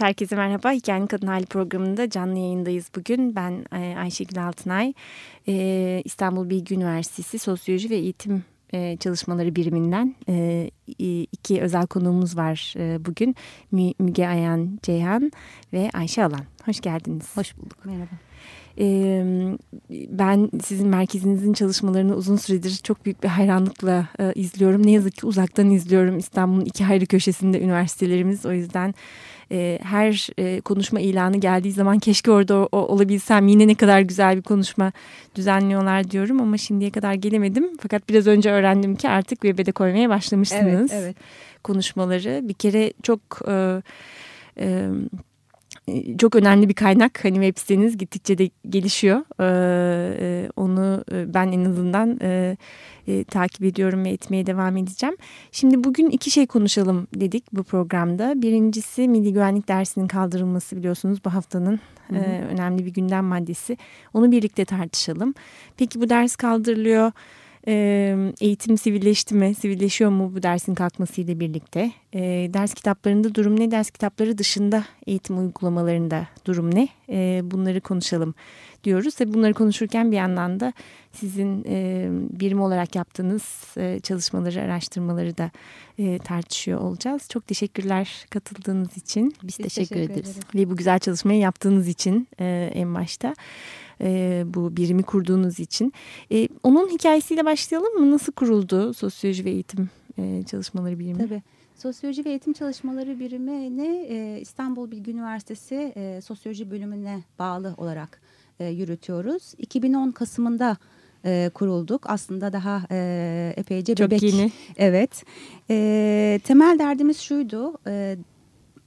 Evet, herkese merhaba. Hikayenin Kadın Hali programında canlı yayındayız bugün. Ben e, Ayşegül Altınay, e, İstanbul Bilgi Üniversitesi Sosyoloji ve Eğitim e, Çalışmaları Biriminden iki özel konuğumuz var bugün. Müge Ayan Ceyhan ve Ayşe Alan. Hoş geldiniz. Hoş bulduk. Merhaba. Ben sizin merkezinizin çalışmalarını uzun süredir çok büyük bir hayranlıkla izliyorum. Ne yazık ki uzaktan izliyorum. İstanbul'un iki ayrı köşesinde üniversitelerimiz. O yüzden her konuşma ilanı geldiği zaman keşke orada olabilsem. Yine ne kadar güzel bir konuşma düzenliyorlar diyorum ama şimdiye kadar gelemedim. Fakat biraz önce öğrendim ki artık web'e koymaya başlamışsınız. Evet, evet. Konuşmaları bir kere çok... E, e, çok önemli bir kaynak. Hani web siteniz gittikçe de gelişiyor. Ee, e, onu e, ben en azından e, e, takip ediyorum ve etmeye devam edeceğim. Şimdi bugün iki şey konuşalım dedik bu programda. Birincisi milli güvenlik dersinin kaldırılması biliyorsunuz bu haftanın hı hı. E, önemli bir gündem maddesi. Onu birlikte tartışalım. Peki bu ders kaldırılıyor eğitim sivilleşti mi, sivilleşiyor mu bu dersin kalkmasıyla birlikte? ders kitaplarında durum ne, ders kitapları dışında eğitim uygulamalarında durum ne? bunları konuşalım diyoruz. Ve bunları konuşurken bir yandan da sizin birim olarak yaptığınız çalışmaları, araştırmaları da tartışıyor olacağız. Çok teşekkürler katıldığınız için. Biz, Biz teşekkür, teşekkür ederiz. Ve bu güzel çalışmayı yaptığınız için en başta e, bu birimi kurduğunuz için. E, onun hikayesiyle başlayalım mı? Nasıl kuruldu sosyoloji ve eğitim e, çalışmaları birimi? Tabii. Sosyoloji ve Eğitim Çalışmaları Birimini e, İstanbul Bilgi Üniversitesi e, Sosyoloji Bölümüne bağlı olarak e, yürütüyoruz. 2010 Kasım'ında e, kurulduk. Aslında daha e, epeyce Çok bebek. Çok yeni. Evet. E, temel derdimiz şuydu. E,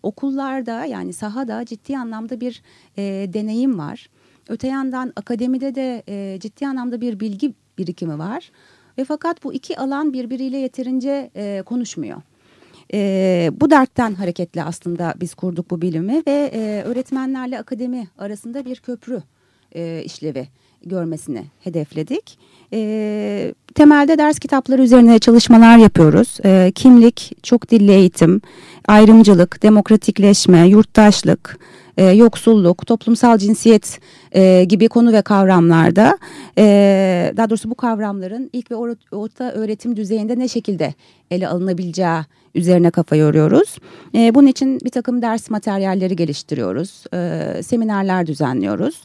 okullarda yani sahada ciddi anlamda bir e, deneyim var. Öte yandan akademide de e, ciddi anlamda bir bilgi birikimi var. Ve fakat bu iki alan birbiriyle yeterince e, konuşmuyor. E, bu dertten hareketle aslında biz kurduk bu bilimi ve e, öğretmenlerle akademi arasında bir köprü e, işlevi görmesini hedefledik. E, temelde ders kitapları üzerine çalışmalar yapıyoruz. E, kimlik, çok dilli eğitim, ayrımcılık, demokratikleşme, yurttaşlık, e, yoksulluk, toplumsal cinsiyet e, gibi konu ve kavramlarda e, daha doğrusu bu kavramların ilk ve orta öğretim düzeyinde ne şekilde ele alınabileceği üzerine kafa yoruyoruz. E, bunun için bir takım ders materyalleri geliştiriyoruz, e, seminerler düzenliyoruz.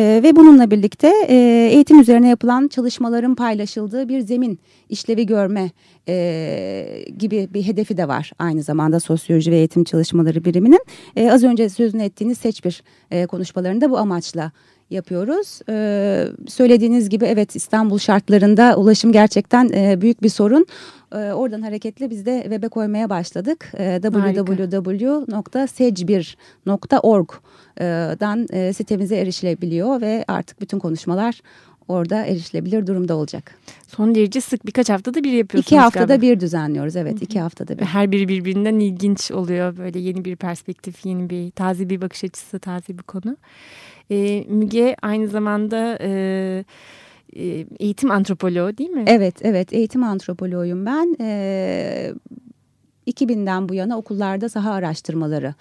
E, ve bununla birlikte e, eğitim üzerine yapılan çalışmaların paylaşıldığı bir zemin işlevi görme e, gibi bir hedefi de var aynı zamanda sosyoloji ve eğitim çalışmaları biriminin. E, az önce sözünü ettiğiniz seç bir e, konuşmalarında bu amaçla yapıyoruz. Ee, söylediğiniz gibi evet İstanbul şartlarında ulaşım gerçekten e, büyük bir sorun. Ee, oradan hareketle biz de web'e koymaya başladık. Ee, www.secbir.org'dan e, sitemize erişilebiliyor ve artık bütün konuşmalar orada erişilebilir durumda olacak. Son derece sık birkaç haftada bir yapıyorsunuz İki haftada galiba. bir düzenliyoruz evet Hı -hı. iki haftada bir. Her biri birbirinden ilginç oluyor böyle yeni bir perspektif yeni bir taze bir bakış açısı taze bir konu. Ee, Müge aynı zamanda... E, e, eğitim antropoloğu değil mi? Evet, evet eğitim antropoloğuyum ben. E, 2000'den bu yana okullarda saha araştırmaları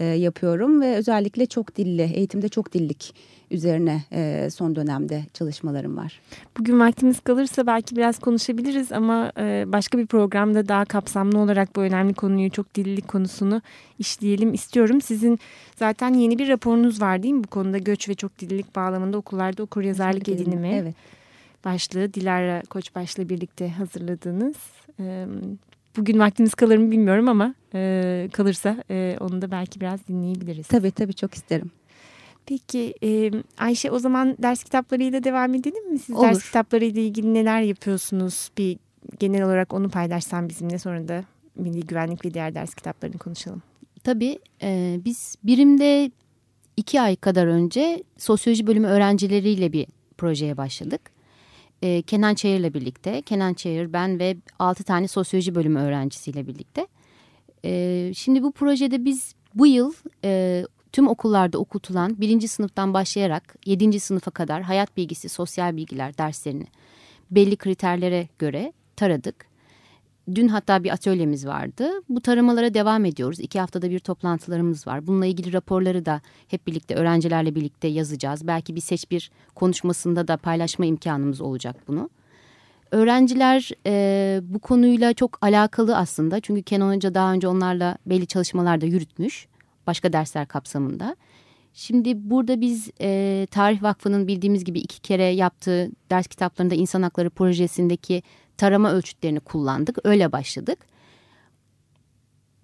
e, yapıyorum ve özellikle çok dilli, eğitimde çok dillik üzerine e, son dönemde çalışmalarım var. Bugün vaktimiz kalırsa belki biraz konuşabiliriz ama e, başka bir programda daha kapsamlı olarak bu önemli konuyu çok dillilik konusunu işleyelim istiyorum. Sizin zaten yeni bir raporunuz var değil mi bu konuda göç ve çok dillilik bağlamında okullarda okur yazarlık edinimi. Evet. Başlığı Dilara Koçbaş'la birlikte hazırladığınız. E, bugün vaktimiz kalır mı bilmiyorum ama e, kalırsa e, onu da belki biraz dinleyebiliriz. Tabii tabii çok isterim. Peki e, Ayşe o zaman ders kitaplarıyla devam edelim mi? Siz Olur. ders kitaplarıyla ilgili neler yapıyorsunuz? Bir genel olarak onu paylaşsan bizimle sonra da milli güvenlik ve diğer ders kitaplarını konuşalım. Tabii e, biz birimde iki ay kadar önce sosyoloji bölümü öğrencileriyle bir projeye başladık. E, Kenan Çayır'la birlikte, Kenan Çayır, ben ve altı tane sosyoloji bölümü öğrencisiyle birlikte. E, şimdi bu projede biz bu yıl e, tüm okullarda okutulan birinci sınıftan başlayarak yedinci sınıfa kadar hayat bilgisi, sosyal bilgiler derslerini belli kriterlere göre taradık. dün hatta bir atölyemiz vardı. Bu taramalara devam ediyoruz. İki haftada bir toplantılarımız var. Bununla ilgili raporları da hep birlikte öğrencilerle birlikte yazacağız. Belki bir seç bir konuşmasında da paylaşma imkanımız olacak bunu. Öğrenciler e, bu konuyla çok alakalı aslında. Çünkü Kenan Hoca daha önce onlarla belli çalışmalar da yürütmüş. Başka dersler kapsamında. Şimdi burada biz e, Tarih Vakfı'nın bildiğimiz gibi iki kere yaptığı ders kitaplarında insan hakları projesindeki tarama ölçütlerini kullandık. Öyle başladık.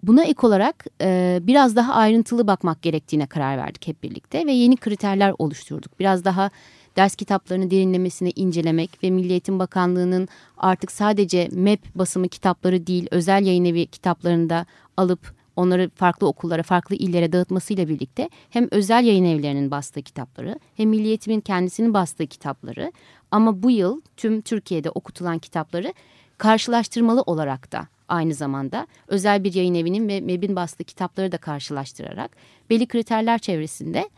Buna ek olarak e, biraz daha ayrıntılı bakmak gerektiğine karar verdik hep birlikte ve yeni kriterler oluşturduk. Biraz daha ders kitaplarını derinlemesine incelemek ve Milli Eğitim Bakanlığı'nın artık sadece MEP basımı kitapları değil özel yayın evi kitaplarında alıp onları farklı okullara, farklı illere dağıtmasıyla birlikte hem özel yayın evlerinin bastığı kitapları hem Milli Eğitim'in kendisinin bastığı kitapları ama bu yıl tüm Türkiye'de okutulan kitapları karşılaştırmalı olarak da aynı zamanda özel bir yayın evinin ve MEB'in bastığı kitapları da karşılaştırarak belli kriterler çevresinde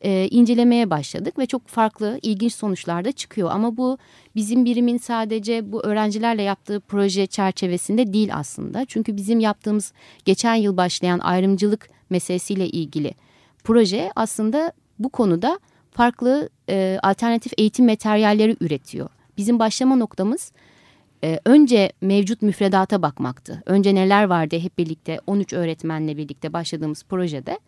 e, incelemeye başladık ve çok farklı ilginç sonuçlar da çıkıyor. Ama bu bizim birimin sadece bu öğrencilerle yaptığı proje çerçevesinde değil aslında. Çünkü bizim yaptığımız geçen yıl başlayan ayrımcılık meselesiyle ilgili proje aslında bu konuda farklı e, alternatif eğitim materyalleri üretiyor. Bizim başlama noktamız e, önce mevcut müfredata bakmaktı. Önce neler vardı hep birlikte 13 öğretmenle birlikte başladığımız projede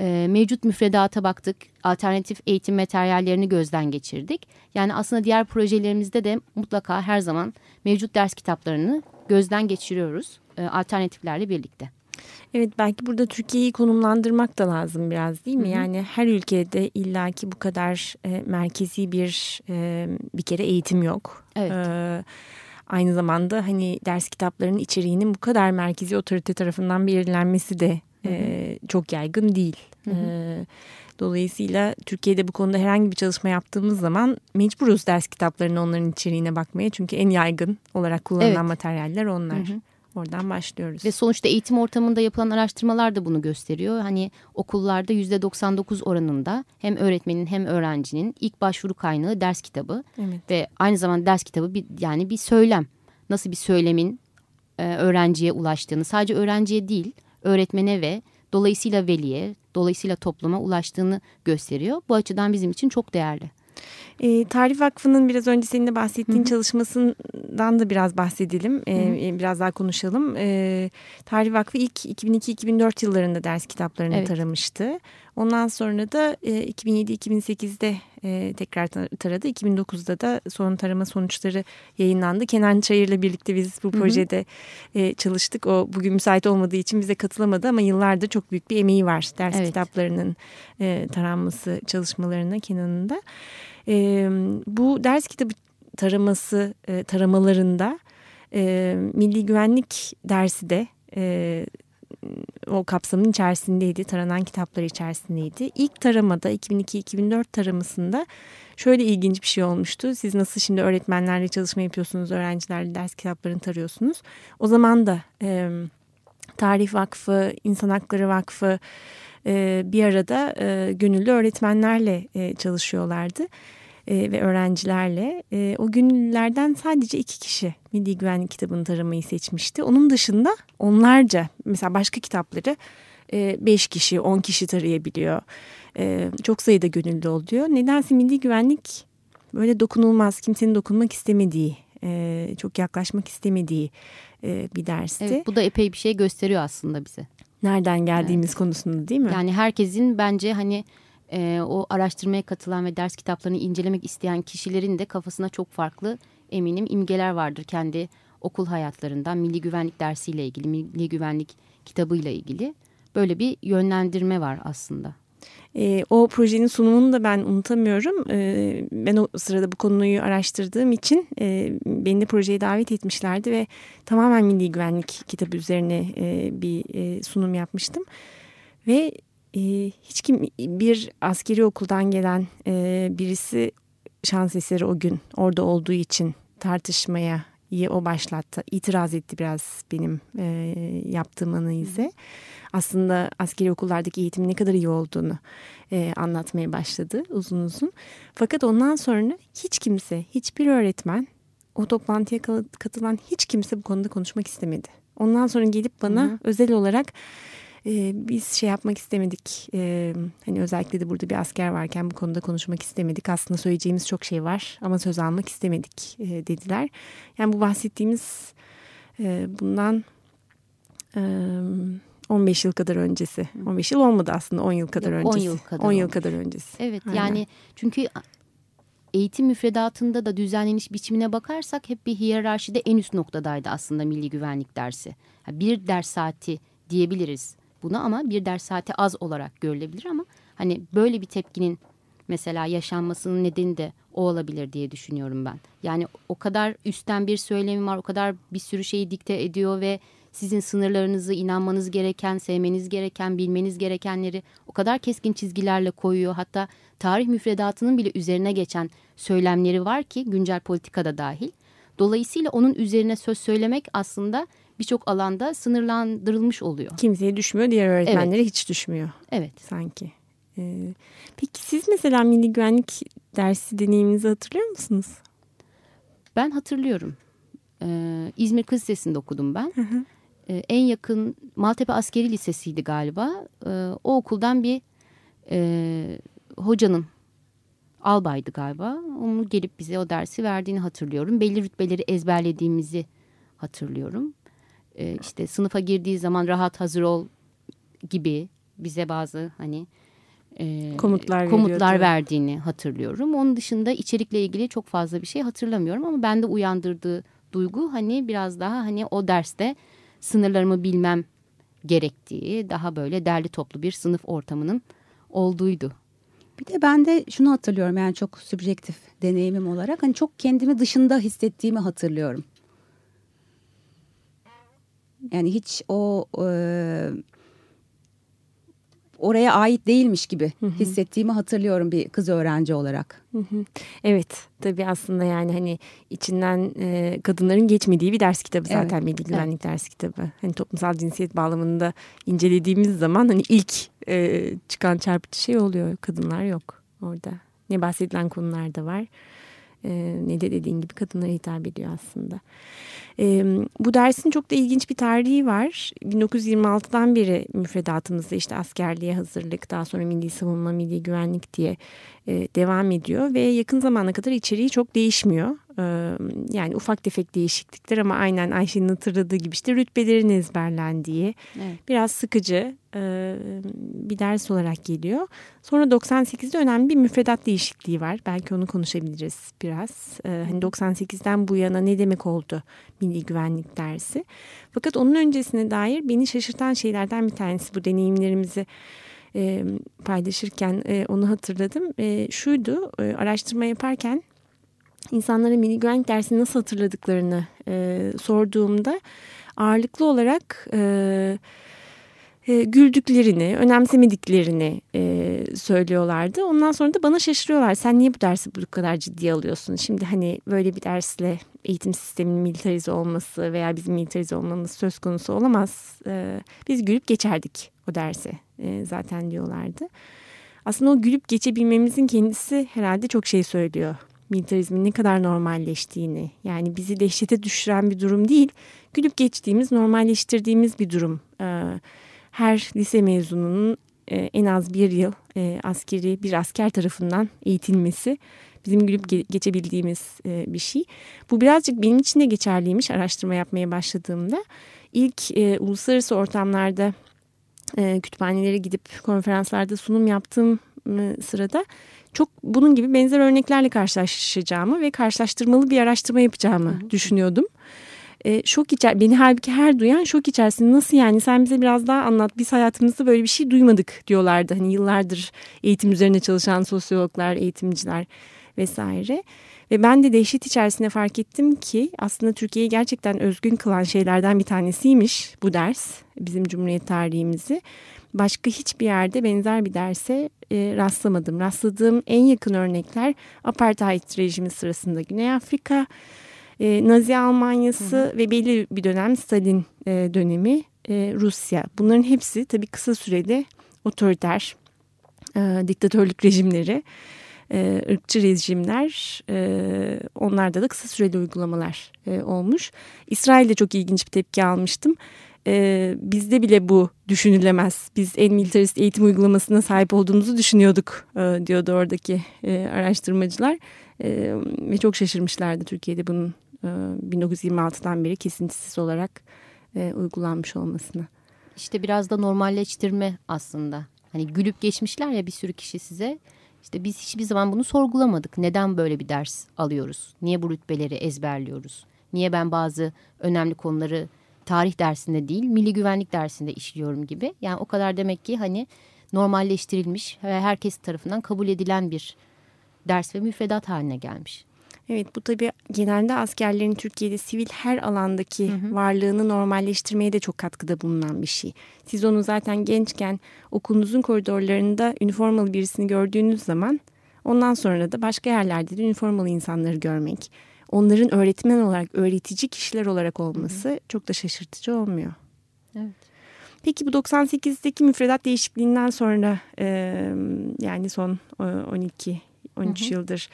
e, mevcut müfredata baktık. Alternatif eğitim materyallerini gözden geçirdik. Yani aslında diğer projelerimizde de mutlaka her zaman mevcut ders kitaplarını gözden geçiriyoruz. E, alternatiflerle birlikte. Evet belki burada Türkiye'yi konumlandırmak da lazım biraz değil mi? Hı hı. Yani her ülkede illaki bu kadar e, merkezi bir e, bir kere eğitim yok. Evet. E, aynı zamanda hani ders kitaplarının içeriğinin bu kadar merkezi otorite tarafından belirlenmesi de e, çok yaygın değil. Hı hı. E, dolayısıyla Türkiye'de bu konuda herhangi bir çalışma yaptığımız zaman mecburuz ders kitaplarının onların içeriğine bakmaya. Çünkü en yaygın olarak kullanılan evet. materyaller onlar. Hı hı. Oradan başlıyoruz. Ve sonuçta eğitim ortamında yapılan araştırmalar da bunu gösteriyor. Hani okullarda yüzde 99 oranında hem öğretmenin hem öğrencinin ilk başvuru kaynağı ders kitabı. Evet. Ve aynı zamanda ders kitabı bir, yani bir söylem. Nasıl bir söylemin e, öğrenciye ulaştığını sadece öğrenciye değil öğretmene ve dolayısıyla veliye, dolayısıyla topluma ulaştığını gösteriyor. Bu açıdan bizim için çok değerli. E, Tarih Vakfı'nın biraz önce senin de bahsettiğin Hı -hı. çalışmasından da biraz bahsedelim. E, biraz daha konuşalım. E, Tarih Vakfı ilk 2002-2004 yıllarında ders kitaplarını evet. taramıştı. Ondan sonra da e, 2007-2008'de e, tekrar taradı. 2009'da da son tarama sonuçları yayınlandı. Kenan Çayır'la birlikte biz bu projede E, çalıştık. O bugün müsait olmadığı için bize katılamadı ama yıllardır çok büyük bir emeği var. Ders evet. kitaplarının e, taranması çalışmalarına Kenan'ın da. E, bu ders kitabı taraması e, taramalarında e, milli güvenlik dersi de e, o kapsamın içerisindeydi. Taranan kitaplar içerisindeydi. İlk taramada 2002-2004 taramasında şöyle ilginç bir şey olmuştu. Siz nasıl şimdi öğretmenlerle çalışma yapıyorsunuz, öğrencilerle ders kitaplarını tarıyorsunuz. O zaman da e, Tarih Vakfı, İnsan Hakları Vakfı e, bir arada e, gönüllü öğretmenlerle e, çalışıyorlardı e, ve öğrencilerle. E, o günlerden sadece iki kişi Milli Güvenlik kitabını taramayı seçmişti. Onun dışında onlarca mesela başka kitapları e, beş kişi, on kişi tarayabiliyor. E, çok sayıda gönüllü oluyor. Nedense Milli Güvenlik böyle dokunulmaz, kimsenin dokunmak istemediği, e, çok yaklaşmak istemediği e, bir dersti. Evet, bu da epey bir şey gösteriyor aslında bize. Nereden geldiğimiz evet. konusunda değil mi? Yani herkesin bence hani e, o araştırmaya katılan ve ders kitaplarını incelemek isteyen kişilerin de kafasına çok farklı eminim imgeler vardır kendi okul hayatlarından milli güvenlik dersiyle ilgili, milli güvenlik kitabıyla ilgili böyle bir yönlendirme var aslında. E, o projenin sunumunu da ben unutamıyorum. E, ben o sırada bu konuyu araştırdığım için e, beni de projeye davet etmişlerdi ve tamamen milli güvenlik kitabı üzerine e, bir e, sunum yapmıştım. Ve e, hiç kim bir askeri okuldan gelen e, birisi şans eseri o gün orada olduğu için tartışmaya iyi o başlattı. İtiraz etti biraz benim e, yaptığım analize. Aslında askeri okullardaki eğitimin ne kadar iyi olduğunu e, anlatmaya başladı uzun uzun. Fakat ondan sonra hiç kimse, hiçbir öğretmen o toplantıya katılan hiç kimse bu konuda konuşmak istemedi. Ondan sonra gelip bana -hı. özel olarak e, biz şey yapmak istemedik. E, hani özellikle de burada bir asker varken bu konuda konuşmak istemedik. Aslında söyleyeceğimiz çok şey var ama söz almak istemedik e, dediler. Yani bu bahsettiğimiz e, bundan e, 15 yıl kadar öncesi. 15 yıl olmadı aslında 10 yıl kadar öncesi. 10 yıl kadar, 10 yıl kadar öncesi. Evet Aynen. yani çünkü eğitim müfredatında da düzenleniş biçimine bakarsak hep bir hiyerarşide en üst noktadaydı aslında milli güvenlik dersi. Bir ders saati diyebiliriz buna ama bir ders saati az olarak görülebilir ama hani böyle bir tepkinin mesela yaşanmasının nedeni de o olabilir diye düşünüyorum ben. Yani o kadar üstten bir söylemi var, o kadar bir sürü şeyi dikte ediyor ve sizin sınırlarınızı inanmanız gereken, sevmeniz gereken, bilmeniz gerekenleri o kadar keskin çizgilerle koyuyor. Hatta tarih müfredatının bile üzerine geçen söylemleri var ki güncel politikada dahil. Dolayısıyla onun üzerine söz söylemek aslında birçok alanda sınırlandırılmış oluyor. Kimseye düşmüyor, diğer öğretmenlere evet. hiç düşmüyor. Evet. Sanki. Ee, peki siz mesela milli güvenlik dersi deneyiminizi hatırlıyor musunuz? Ben hatırlıyorum. Ee, İzmir Kız Lisesi'nde okudum ben. Hı hı. Ee, en yakın Maltepe Askeri Lisesi'ydi galiba. Ee, o okuldan bir e, hocanın albaydı galiba. Onu gelip bize o dersi verdiğini hatırlıyorum. Belli rütbeleri ezberlediğimizi hatırlıyorum. Ee, işte sınıfa girdiği zaman rahat hazır ol gibi bize bazı hani e, komutlar, komutlar verdiğini hatırlıyorum. Onun dışında içerikle ilgili çok fazla bir şey hatırlamıyorum ama bende uyandırdığı duygu hani biraz daha hani o derste sınırlarımı bilmem gerektiği daha böyle derli toplu bir sınıf ortamının olduğuydu. Bir de ben de şunu hatırlıyorum yani çok subjektif deneyimim olarak hani çok kendimi dışında hissettiğimi hatırlıyorum. Yani hiç o e, oraya ait değilmiş gibi hı hı. hissettiğimi hatırlıyorum bir kız öğrenci olarak. Hı hı. Evet tabii aslında yani hani içinden e, kadınların geçmediği bir ders kitabı zaten evet. milli güvenlik evet. ders kitabı. Hani toplumsal cinsiyet bağlamında incelediğimiz zaman hani ilk e, çıkan çarpıcı şey oluyor kadınlar yok orada. Ne bahsedilen konular da var e, ne de dediğin gibi kadınlara hitap ediyor aslında. E, bu dersin çok da ilginç bir tarihi var. 1926'dan beri müfredatımızda işte askerliğe hazırlık, daha sonra milli savunma, milli güvenlik diye e, devam ediyor ve yakın zamana kadar içeriği çok değişmiyor. Yani ufak tefek değişiklikler ama aynen Ayşe'nin hatırladığı gibi işte rütbelerin ezberlendiği, evet. biraz sıkıcı bir ders olarak geliyor. Sonra 98'de önemli bir müfredat değişikliği var. Belki onu konuşabiliriz biraz. Hani 98'den bu yana ne demek oldu milli güvenlik dersi. Fakat onun öncesine dair beni şaşırtan şeylerden bir tanesi bu deneyimlerimizi e, paylaşırken e, onu hatırladım. E, şuydu e, araştırma yaparken insanlara milli güvenlik dersini nasıl hatırladıklarını e, sorduğumda ağırlıklı olarak... E, e, güldüklerini, önemsemediklerini e, söylüyorlardı. Ondan sonra da bana şaşırıyorlar. Sen niye bu dersi bu kadar ciddiye alıyorsun? Şimdi hani böyle bir dersle eğitim sisteminin militarize olması veya bizim militarize olmamız söz konusu olamaz. E, biz gülüp geçerdik o dersi e, zaten diyorlardı. Aslında o gülüp geçebilmemizin kendisi herhalde çok şey söylüyor. Militarizmin ne kadar normalleştiğini yani bizi dehşete düşüren bir durum değil. Gülüp geçtiğimiz, normalleştirdiğimiz bir durum. Evet her lise mezununun e, en az bir yıl e, askeri bir asker tarafından eğitilmesi bizim gülüp ge geçebildiğimiz e, bir şey. Bu birazcık benim için de geçerliymiş araştırma yapmaya başladığımda. İlk uluslararası ortamlarda e, kütüphanelere gidip konferanslarda sunum yaptığım e, sırada çok bunun gibi benzer örneklerle karşılaşacağımı ve karşılaştırmalı bir araştırma yapacağımı Hı düşünüyordum. E, şok içer beni halbuki her duyan şok içerisinde nasıl yani sen bize biraz daha anlat biz hayatımızda böyle bir şey duymadık diyorlardı. Hani yıllardır eğitim üzerine çalışan sosyologlar eğitimciler vesaire. Ve ben de dehşet içerisinde fark ettim ki aslında Türkiye'yi gerçekten özgün kılan şeylerden bir tanesiymiş bu ders bizim Cumhuriyet tarihimizi başka hiçbir yerde benzer bir derse e, rastlamadım rastladığım en yakın örnekler apartheid rejimi sırasında Güney Afrika e, Nazi Almanyası hı hı. ve belli bir dönem Stalin e, dönemi e, Rusya. Bunların hepsi tabii kısa sürede otoriter e, diktatörlük rejimleri. e, ırkçı rejimler e, onlarda da kısa süreli uygulamalar e, olmuş. İsrail'de çok ilginç bir tepki almıştım. E, bizde bile bu düşünülemez. Biz en militarist eğitim uygulamasına sahip olduğumuzu düşünüyorduk e, diyordu oradaki e, araştırmacılar. E, ve çok şaşırmışlardı Türkiye'de bunun e, 1926'dan beri kesintisiz olarak e, uygulanmış olmasını. İşte biraz da normalleştirme aslında. Hani gülüp geçmişler ya bir sürü kişi size. İşte biz hiçbir zaman bunu sorgulamadık. Neden böyle bir ders alıyoruz? Niye bu rütbeleri ezberliyoruz? Niye ben bazı önemli konuları tarih dersinde değil, milli güvenlik dersinde işliyorum gibi. Yani o kadar demek ki hani normalleştirilmiş ve herkes tarafından kabul edilen bir ders ve müfredat haline gelmiş. Evet bu tabii genelde askerlerin Türkiye'de sivil her alandaki hı hı. varlığını normalleştirmeye de çok katkıda bulunan bir şey. Siz onu zaten gençken okulunuzun koridorlarında üniformalı birisini gördüğünüz zaman ondan sonra da başka yerlerde de üniformalı insanları görmek, onların öğretmen olarak, öğretici kişiler olarak olması hı hı. çok da şaşırtıcı olmuyor. Evet. Peki bu 98'deki müfredat değişikliğinden sonra e, yani son 12 13 hı hı. yıldır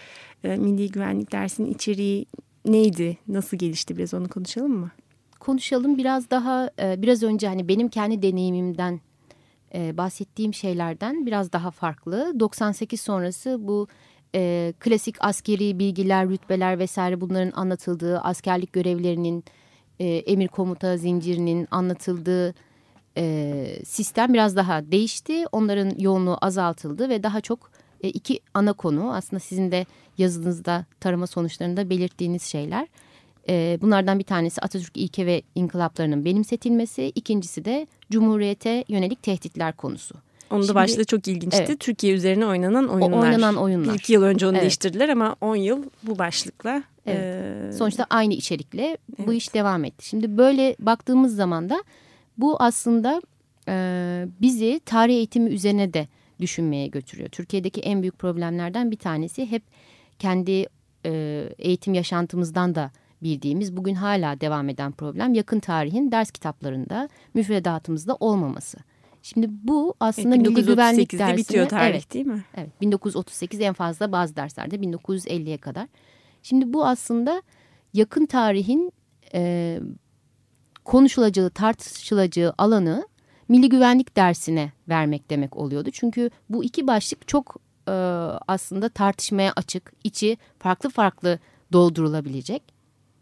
e, milli güvenlik dersinin içeriği neydi? Nasıl gelişti? Biraz onu konuşalım mı? Konuşalım. Biraz daha e, biraz önce hani benim kendi deneyimimden e, bahsettiğim şeylerden biraz daha farklı. 98 sonrası bu e, klasik askeri bilgiler, rütbeler vesaire bunların anlatıldığı askerlik görevlerinin e, emir komuta zincirinin anlatıldığı e, sistem biraz daha değişti. Onların yoğunluğu azaltıldı ve daha çok e, iki ana konu aslında sizin de yazınızda tarama sonuçlarında belirttiğiniz şeyler. E, bunlardan bir tanesi Atatürk ilke ve inkılaplarının benimsetilmesi. ikincisi de Cumhuriyete yönelik tehditler konusu. Onun da başlığı çok ilginçti. Evet. Türkiye üzerine oynanan oyunlar. O oynanan oyunlar. Bir iki yıl önce onu evet. değiştirdiler ama 10 yıl bu başlıkla. Evet. E... Sonuçta aynı içerikle evet. bu iş devam etti. Şimdi böyle baktığımız zaman da bu aslında e, bizi tarih eğitimi üzerine de düşünmeye götürüyor. Türkiye'deki en büyük problemlerden bir tanesi hep kendi e, eğitim yaşantımızdan da bildiğimiz bugün hala devam eden problem yakın tarihin ders kitaplarında müfredatımızda olmaması. Şimdi bu aslında evet, milli güvenlik dersine bitiyor tarih evet, değil mi? Evet 1938 en fazla bazı derslerde 1950'ye kadar. Şimdi bu aslında yakın tarihin e, konuşulacağı tartışılacağı alanı milli güvenlik dersine vermek demek oluyordu. Çünkü bu iki başlık çok e, aslında tartışmaya açık, içi farklı farklı doldurulabilecek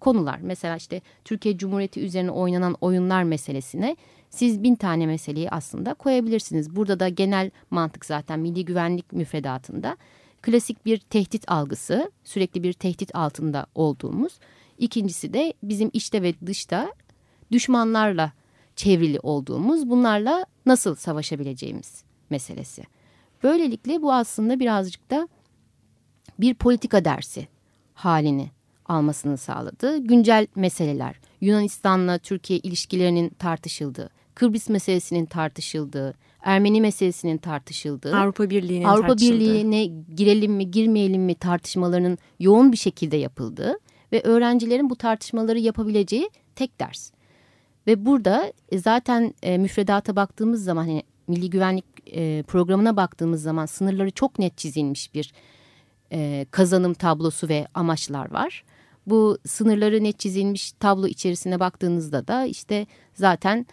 konular. Mesela işte Türkiye Cumhuriyeti üzerine oynanan oyunlar meselesine siz bin tane meseleyi aslında koyabilirsiniz. Burada da genel mantık zaten milli güvenlik müfredatında klasik bir tehdit algısı, sürekli bir tehdit altında olduğumuz. İkincisi de bizim içte ve dışta düşmanlarla çevrili olduğumuz bunlarla nasıl savaşabileceğimiz meselesi. Böylelikle bu aslında birazcık da bir politika dersi halini almasını sağladı. Güncel meseleler, Yunanistan'la Türkiye ilişkilerinin tartışıldığı, Kıbrıs meselesinin tartışıldığı, Ermeni meselesinin tartışıldığı, Avrupa Birliği'nin Avrupa. Birliği'ne girelim mi girmeyelim mi tartışmalarının yoğun bir şekilde yapıldığı ve öğrencilerin bu tartışmaları yapabileceği tek ders. Ve burada e, zaten e, müfredata baktığımız zaman hani milli güvenlik e, programına baktığımız zaman sınırları çok net çizilmiş bir e, kazanım tablosu ve amaçlar var. Bu sınırları net çizilmiş tablo içerisine baktığınızda da işte zaten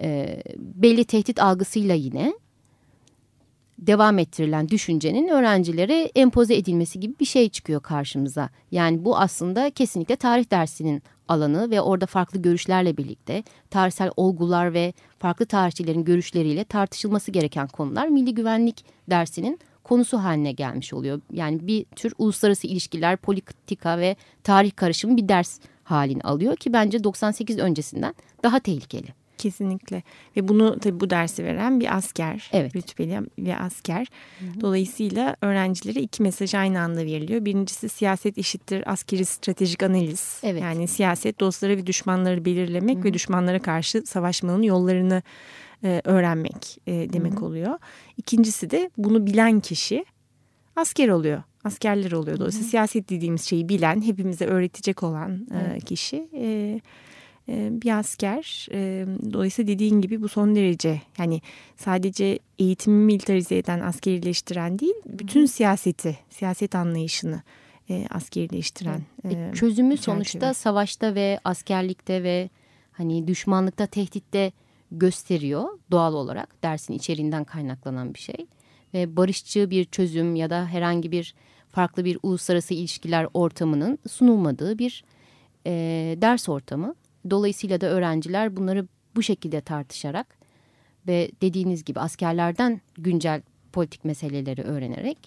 e, belli tehdit algısıyla yine devam ettirilen düşüncenin öğrencilere empoze edilmesi gibi bir şey çıkıyor karşımıza. Yani bu aslında kesinlikle tarih dersinin alanı ve orada farklı görüşlerle birlikte tarihsel olgular ve farklı tarihçilerin görüşleriyle tartışılması gereken konular milli güvenlik dersinin konusu haline gelmiş oluyor. Yani bir tür uluslararası ilişkiler, politika ve tarih karışımı bir ders halini alıyor ki bence 98 öncesinden daha tehlikeli. Kesinlikle ve bunu tabii bu dersi veren bir asker, evet. rütbeli bir asker. Hı hı. Dolayısıyla öğrencilere iki mesaj aynı anda veriliyor. Birincisi siyaset eşittir askeri stratejik analiz. Evet. Yani siyaset dostları ve düşmanları belirlemek hı hı. ve düşmanlara karşı savaşmanın yollarını e, öğrenmek e, demek hı hı. oluyor. İkincisi de bunu bilen kişi asker oluyor. Askerler oluyor. Dolayısıyla hı hı. siyaset dediğimiz şeyi bilen, hepimize öğretecek olan e, kişi... E, e, bir asker. E, dolayısıyla dediğin gibi bu son derece yani sadece eğitimi militarize eden, askerileştiren değil, bütün siyaseti, siyaset anlayışını e, askerileştiren. E, e, çözümü çerçeve. sonuçta savaşta ve askerlikte ve hani düşmanlıkta, tehditte gösteriyor doğal olarak dersin içeriğinden kaynaklanan bir şey. Ve barışçı bir çözüm ya da herhangi bir farklı bir uluslararası ilişkiler ortamının sunulmadığı bir e, ders ortamı. Dolayısıyla da öğrenciler bunları bu şekilde tartışarak ve dediğiniz gibi askerlerden güncel politik meseleleri öğrenerek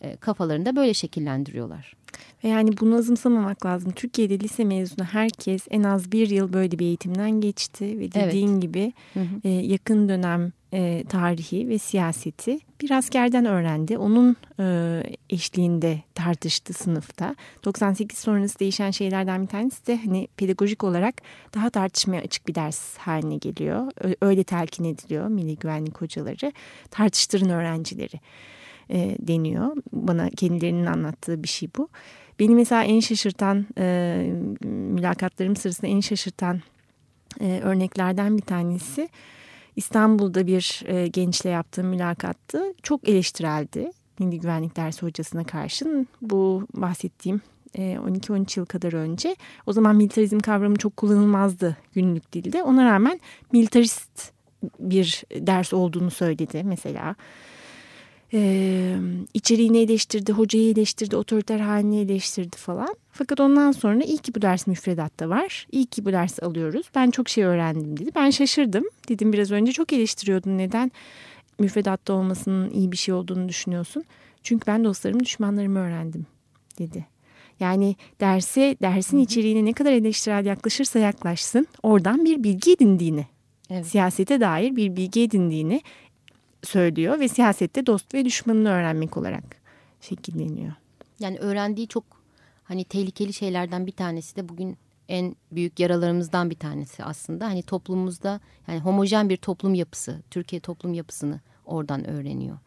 e, kafalarında böyle şekillendiriyorlar. Ve yani bunu azımsamamak lazım. Türkiye'de lise mezunu herkes en az bir yıl böyle bir eğitimden geçti. Ve dediğin gibi Hı hı. e, yakın dönem e, tarihi ve siyaseti bir askerden öğrendi. Onun e, eşliğinde tartıştı sınıfta. 98 sonrası değişen şeylerden bir tanesi de hani pedagojik olarak daha tartışmaya açık bir ders haline geliyor. Öyle telkin ediliyor milli güvenlik hocaları. Tartıştırın öğrencileri e, deniyor. Bana kendilerinin anlattığı bir şey bu. Beni mesela en şaşırtan e, mülakatlarım sırasında en şaşırtan e, örneklerden bir tanesi İstanbul'da bir e, gençle yaptığım mülakattı. Çok eleştireldi Milli Güvenlik Dersi hocasına karşın. Bu bahsettiğim e, 12-13 yıl kadar önce. O zaman militarizm kavramı çok kullanılmazdı günlük dilde. Ona rağmen militarist bir ders olduğunu söyledi mesela. Ee, içeriğini eleştirdi, hocayı eleştirdi, otoriter halini eleştirdi falan. Fakat ondan sonra iyi ki bu ders müfredatta var. İyi ki bu dersi alıyoruz. Ben çok şey öğrendim dedi. Ben şaşırdım. Dedim biraz önce çok eleştiriyordun. Neden müfredatta olmasının iyi bir şey olduğunu düşünüyorsun? Çünkü ben dostlarımı, düşmanlarımı öğrendim dedi. Yani derse, dersin içeriğine ne kadar eleştirel yaklaşırsa yaklaşsın oradan bir bilgi edindiğini, Evet. siyasete dair bir bilgi edindiğini söylüyor ve siyasette dost ve düşmanını öğrenmek olarak şekilleniyor. Yani öğrendiği çok hani tehlikeli şeylerden bir tanesi de bugün en büyük yaralarımızdan bir tanesi aslında. Hani toplumumuzda yani homojen bir toplum yapısı, Türkiye toplum yapısını oradan öğreniyor.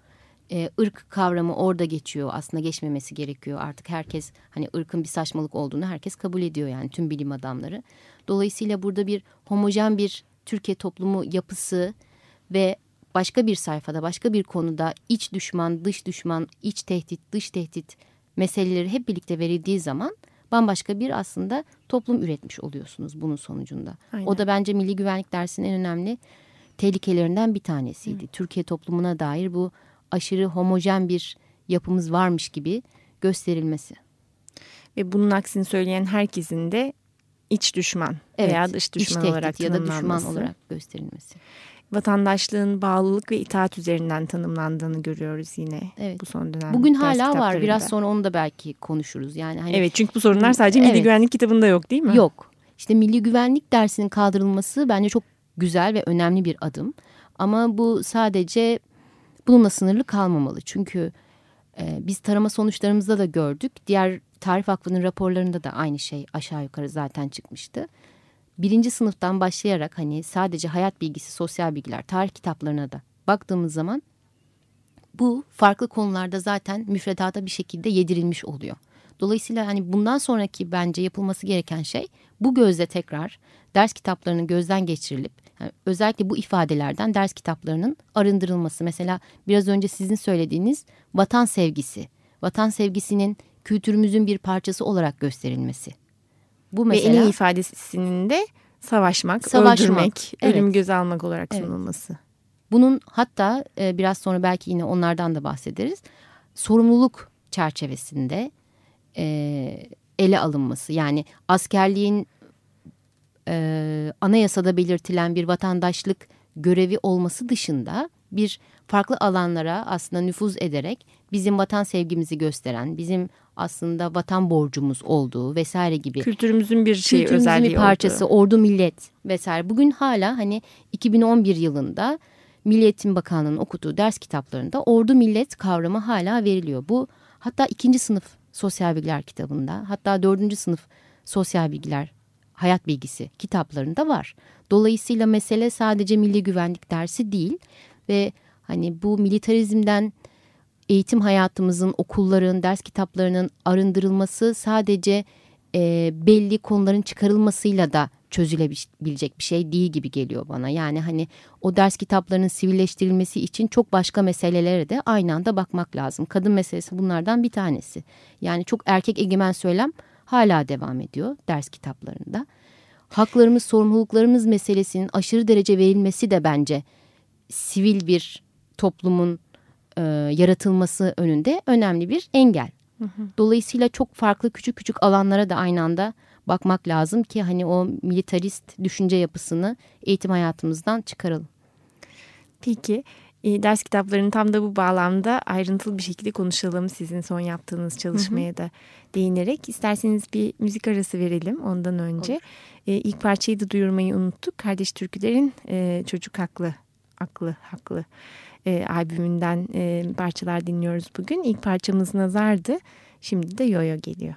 Ee, ırk kavramı orada geçiyor. Aslında geçmemesi gerekiyor. Artık herkes hani ırkın bir saçmalık olduğunu herkes kabul ediyor yani tüm bilim adamları. Dolayısıyla burada bir homojen bir Türkiye toplumu yapısı ve başka bir sayfada, başka bir konuda iç düşman, dış düşman, iç tehdit, dış tehdit meseleleri hep birlikte verildiği zaman bambaşka bir aslında toplum üretmiş oluyorsunuz bunun sonucunda. Aynen. O da bence milli güvenlik dersinin en önemli tehlikelerinden bir tanesiydi. Türkiye toplumuna dair bu aşırı homojen bir yapımız varmış gibi gösterilmesi. Ve bunun aksini söyleyen herkesin de iç düşman veya dış iç düşman tehdit olarak ya da düşman olarak gösterilmesi. Vatandaşlığın bağlılık ve itaat üzerinden tanımlandığını görüyoruz yine Evet. bu son dönem. Bugün hala var. Biraz sonra onu da belki konuşuruz. Yani hani Evet çünkü bu sorunlar sadece Milli Evet. Güvenlik kitabında yok değil mi? Yok. İşte milli güvenlik dersinin kaldırılması bence çok güzel ve önemli bir adım. Ama bu sadece bununla sınırlı kalmamalı. Çünkü e, biz tarama sonuçlarımızda da gördük. Diğer Tarih Vakfı'nın raporlarında da aynı şey aşağı yukarı zaten çıkmıştı. Birinci sınıftan başlayarak hani sadece hayat bilgisi, sosyal bilgiler, tarih kitaplarına da baktığımız zaman bu farklı konularda zaten müfredata bir şekilde yedirilmiş oluyor. Dolayısıyla hani bundan sonraki bence yapılması gereken şey bu gözle tekrar ders kitaplarının gözden geçirilip yani özellikle bu ifadelerden ders kitaplarının arındırılması. Mesela biraz önce sizin söylediğiniz vatan sevgisi, vatan sevgisinin kültürümüzün bir parçası olarak gösterilmesi. Bu Ve en mesela iyi ifadesinin de savaşmak, Savaşmak, öldürmek, evet. ölüm göze almak olarak Evet. sunulması. Bunun hatta e, biraz sonra belki yine onlardan da bahsederiz. Sorumluluk çerçevesinde e, ele alınması. Yani askerliğin e, anayasada belirtilen bir vatandaşlık görevi olması dışında bir farklı alanlara aslında nüfuz ederek bizim vatan sevgimizi gösteren, bizim aslında vatan borcumuz olduğu vesaire gibi Kültürümüzün bir şey kültürümüzün özelliği bir parçası, olduğu. ordu millet vesaire. Bugün hala hani 2011 yılında Milli Eğitim Bakanlığı'nın okuduğu ders kitaplarında ordu millet kavramı hala veriliyor. Bu hatta ikinci sınıf sosyal bilgiler kitabında hatta dördüncü sınıf sosyal bilgiler hayat bilgisi kitaplarında var. Dolayısıyla mesele sadece milli güvenlik dersi değil ve hani bu militarizmden eğitim hayatımızın, okulların, ders kitaplarının arındırılması sadece e, belli konuların çıkarılmasıyla da çözülebilecek bir şey değil gibi geliyor bana. Yani hani o ders kitaplarının sivilleştirilmesi için çok başka meselelere de aynı anda bakmak lazım. Kadın meselesi bunlardan bir tanesi. Yani çok erkek egemen söylem hala devam ediyor ders kitaplarında. Haklarımız, sorumluluklarımız meselesinin aşırı derece verilmesi de bence sivil bir toplumun e, yaratılması önünde önemli bir engel. Dolayısıyla çok farklı küçük küçük alanlara da aynı anda bakmak lazım ki hani o militarist düşünce yapısını eğitim hayatımızdan çıkaralım. Peki e, ders kitaplarını tam da bu bağlamda ayrıntılı bir şekilde konuşalım. Sizin son yaptığınız çalışmaya da değinerek. isterseniz bir müzik arası verelim ondan önce. E, ilk parçayı da duyurmayı unuttuk. Kardeş Türküler'in e, Çocuk Haklı, Aklı, Haklı e, albümünden e, parçalar dinliyoruz bugün. İlk parçamız Nazar'dı. Şimdi de Yoyo geliyor.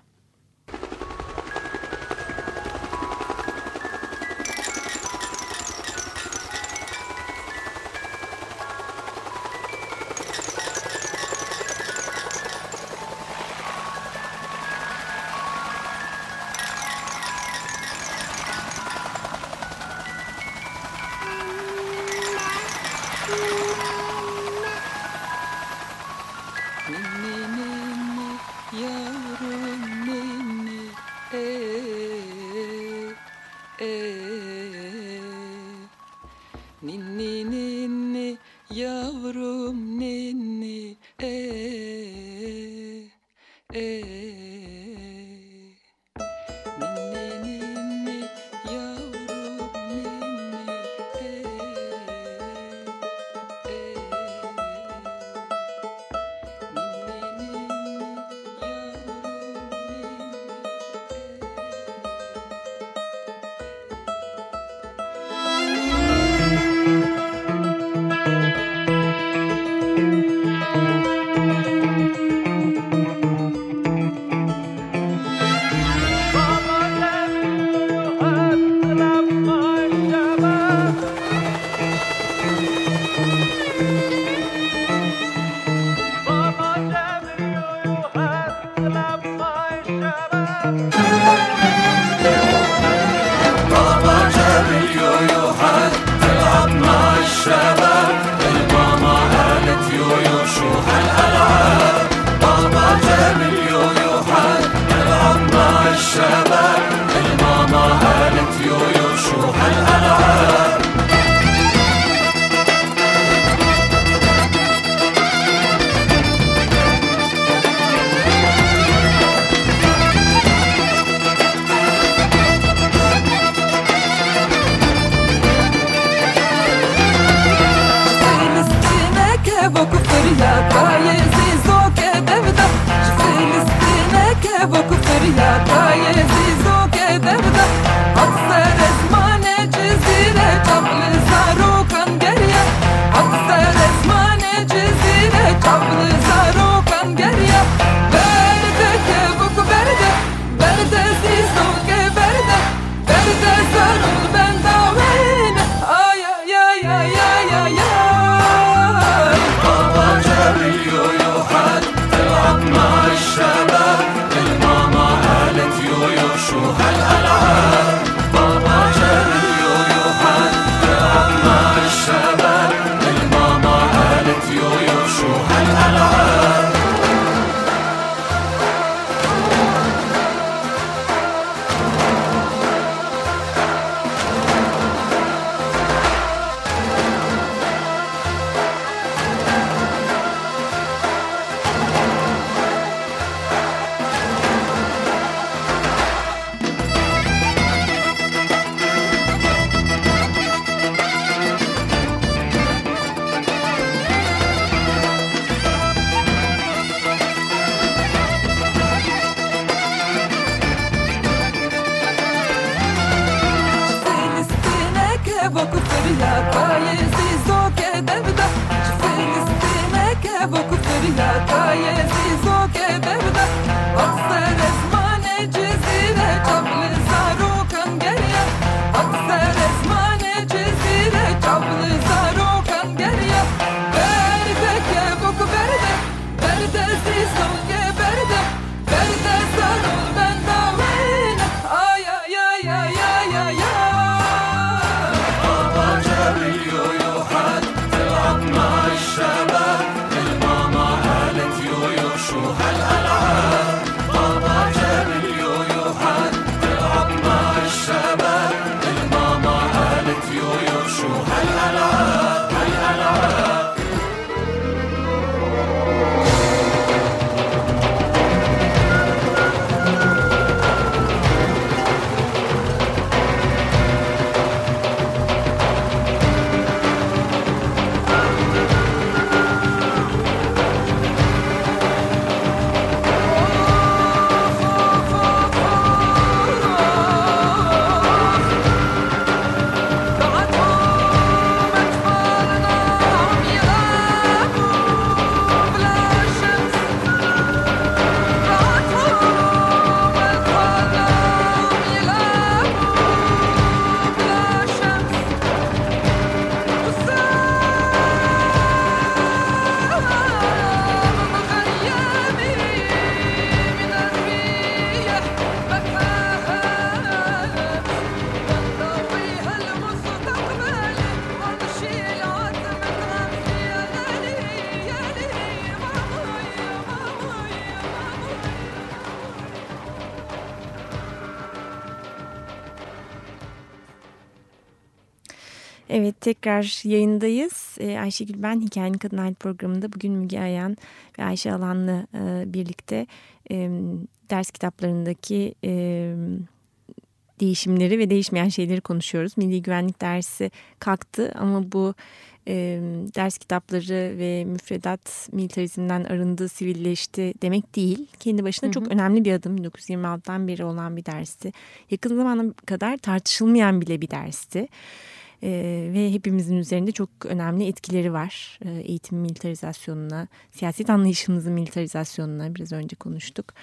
Tekrar yayındayız. Ee, Ayşegül ben Hikayenin Kadın Hayat programında bugün Müge Ayan ve Ayşe Alan'la e, birlikte e, ders kitaplarındaki e, değişimleri ve değişmeyen şeyleri konuşuyoruz. Milli Güvenlik dersi kalktı ama bu e, ders kitapları ve müfredat militarizmden arındı, sivilleşti demek değil. Kendi başına hı hı. çok önemli bir adım. 1926'dan beri olan bir dersti. Yakın zamana kadar tartışılmayan bile bir dersti. Ee, ve hepimizin üzerinde çok önemli etkileri var. Ee, eğitim militarizasyonuna, siyaset anlayışımızın militarizasyonuna biraz önce konuştuk.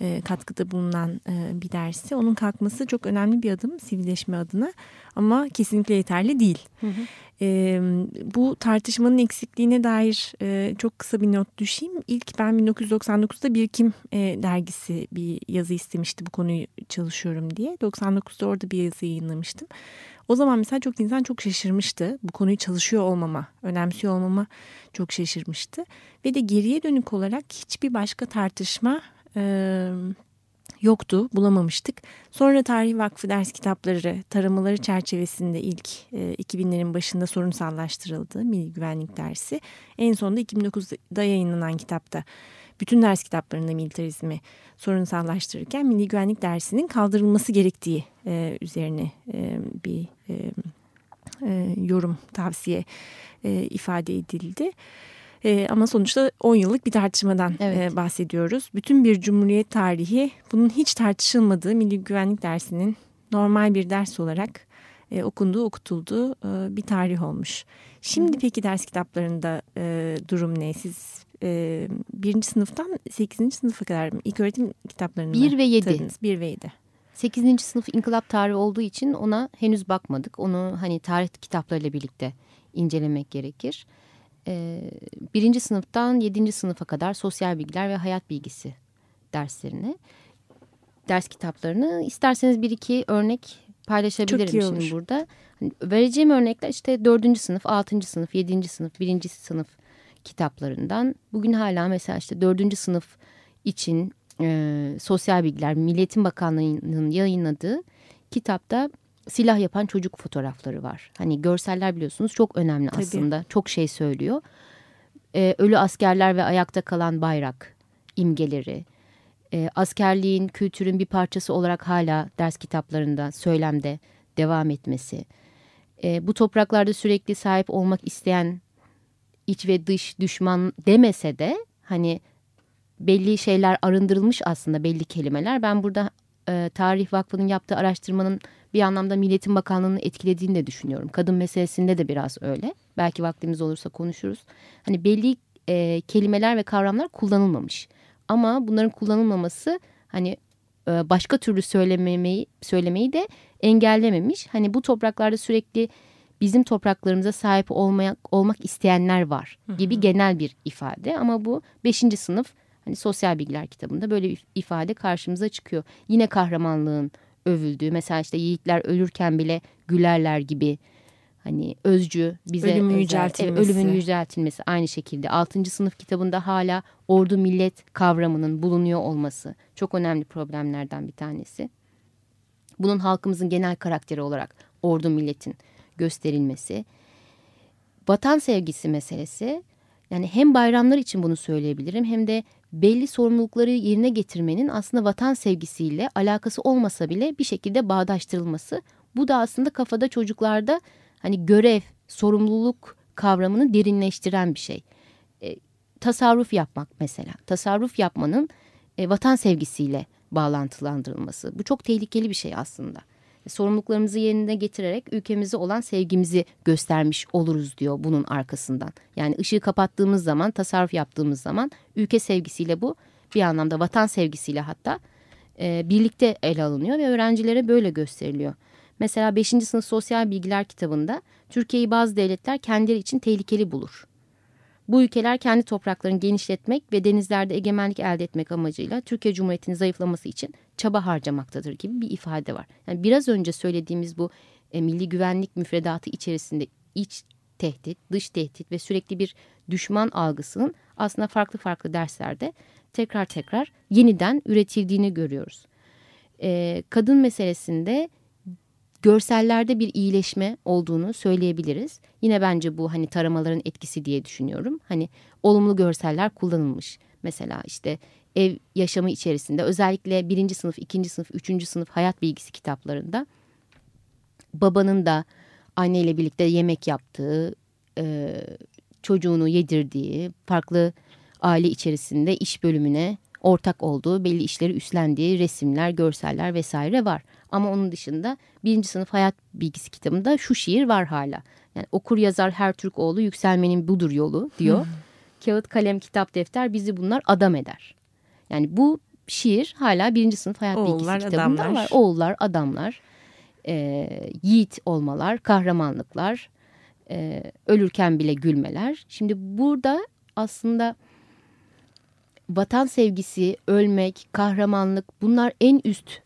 Ee, katkıda bulunan e, bir dersi. Onun kalkması çok önemli bir adım sivilleşme adına ama kesinlikle yeterli değil. Hı hı. Bu tartışmanın eksikliğine dair e, çok kısa bir not düşeyim. İlk ben 1999'da Birkim e, dergisi bir yazı istemişti bu konuyu çalışıyorum diye. 99'da orada bir yazı yayınlamıştım. O zaman mesela çok insan çok şaşırmıştı. Bu konuyu çalışıyor olmama, önemsiyor olmama çok şaşırmıştı. Ve de geriye dönük olarak hiçbir başka tartışma e, yoktu, bulamamıştık. Sonra Tarih Vakfı ders kitapları taramaları çerçevesinde ilk e, 2000'lerin başında sorunsallaştırıldı Milli Güvenlik dersi. En sonunda 2009'da yayınlanan kitapta bütün ders kitaplarında militarizmi sorunsallaştırırken Milli Güvenlik dersinin kaldırılması gerektiği e, üzerine e, bir e, e, yorum, tavsiye e, ifade edildi. E, ama sonuçta 10 yıllık bir tartışmadan evet. e, bahsediyoruz. Bütün bir cumhuriyet tarihi bunun hiç tartışılmadığı Milli Güvenlik dersinin normal bir ders olarak e, okunduğu, okutulduğu e, bir tarih olmuş. Şimdi peki ders kitaplarında e, durum ne? Siz e, birinci sınıftan sekizinci sınıfa kadar? İlk öğretim kitaplarını Bir ve yedi. Tadınız? Bir ve yedi. Sekizinci sınıf inkılap tarihi olduğu için ona henüz bakmadık. Onu hani tarih kitaplarıyla birlikte incelemek gerekir. Ee, birinci sınıftan yedinci sınıfa kadar sosyal bilgiler ve hayat bilgisi derslerini, ders kitaplarını isterseniz bir iki örnek paylaşabilirim şimdi burada. Hani vereceğim örnekler işte dördüncü sınıf, altıncı sınıf, yedinci sınıf, birinci sınıf kitaplarından. Bugün hala mesela işte dördüncü sınıf için e, sosyal bilgiler Milliyetin Bakanlığı'nın yayınladığı kitapta silah yapan çocuk fotoğrafları var. Hani görseller biliyorsunuz çok önemli Tabii. aslında. Çok şey söylüyor. E, ölü askerler ve ayakta kalan bayrak imgeleri. E, askerliğin kültürün bir parçası olarak hala ders kitaplarında söylemde devam etmesi. E, bu topraklarda sürekli sahip olmak isteyen iç ve dış düşman demese de hani belli şeyler arındırılmış aslında belli kelimeler. Ben burada e, Tarih Vakfı'nın yaptığı araştırmanın bir anlamda Milletin Bakanlığı'nı etkilediğini de düşünüyorum. Kadın meselesinde de biraz öyle. Belki vaktimiz olursa konuşuruz. Hani belli e, kelimeler ve kavramlar kullanılmamış. Ama bunların kullanılmaması hani e, başka türlü söylememeyi, söylemeyi de engellememiş. Hani bu topraklarda sürekli bizim topraklarımıza sahip olmayak, olmak isteyenler var gibi hı hı. genel bir ifade. Ama bu beşinci sınıf hani sosyal bilgiler kitabında böyle bir ifade karşımıza çıkıyor. Yine kahramanlığın övüldüğü mesela işte yiğitler ölürken bile gülerler gibi hani özcü bize ölümün özel, yüceltilmesi. ölümün yüceltilmesi aynı şekilde 6. sınıf kitabında hala ordu millet kavramının bulunuyor olması çok önemli problemlerden bir tanesi. Bunun halkımızın genel karakteri olarak ordu milletin gösterilmesi. Vatan sevgisi meselesi yani hem bayramlar için bunu söyleyebilirim hem de belli sorumlulukları yerine getirmenin aslında vatan sevgisiyle alakası olmasa bile bir şekilde bağdaştırılması. Bu da aslında kafada çocuklarda hani görev, sorumluluk kavramını derinleştiren bir şey. E, tasarruf yapmak mesela. Tasarruf yapmanın e, vatan sevgisiyle bağlantılandırılması. Bu çok tehlikeli bir şey aslında sorumluluklarımızı yerine getirerek ülkemize olan sevgimizi göstermiş oluruz diyor bunun arkasından. Yani ışığı kapattığımız zaman, tasarruf yaptığımız zaman ülke sevgisiyle bu bir anlamda vatan sevgisiyle hatta e, birlikte ele alınıyor ve öğrencilere böyle gösteriliyor. Mesela 5. sınıf sosyal bilgiler kitabında Türkiye'yi bazı devletler kendileri için tehlikeli bulur. Bu ülkeler kendi topraklarını genişletmek ve denizlerde egemenlik elde etmek amacıyla Türkiye Cumhuriyeti'nin zayıflaması için çaba harcamaktadır gibi bir ifade var. Yani biraz önce söylediğimiz bu e, milli güvenlik müfredatı içerisinde iç tehdit, dış tehdit ve sürekli bir düşman algısının aslında farklı farklı derslerde tekrar tekrar yeniden üretildiğini görüyoruz. E, kadın meselesinde görsellerde bir iyileşme olduğunu söyleyebiliriz. Yine bence bu hani taramaların etkisi diye düşünüyorum. Hani olumlu görseller kullanılmış. Mesela işte ev yaşamı içerisinde özellikle birinci sınıf, ikinci sınıf, üçüncü sınıf hayat bilgisi kitaplarında babanın da anneyle birlikte yemek yaptığı, e, çocuğunu yedirdiği, farklı aile içerisinde iş bölümüne ortak olduğu, belli işleri üstlendiği resimler, görseller vesaire var. Ama onun dışında birinci sınıf hayat bilgisi kitabında şu şiir var hala. Yani okur yazar her Türk oğlu yükselmenin budur yolu diyor. Kağıt, kalem, kitap, defter bizi bunlar adam eder. Yani bu şiir hala birinci sınıf hayat Oğullar, bilgisi kitabında adamlar. var. Oğullar, adamlar, e, yiğit olmalar, kahramanlıklar, e, ölürken bile gülmeler. Şimdi burada aslında vatan sevgisi, ölmek, kahramanlık bunlar en üst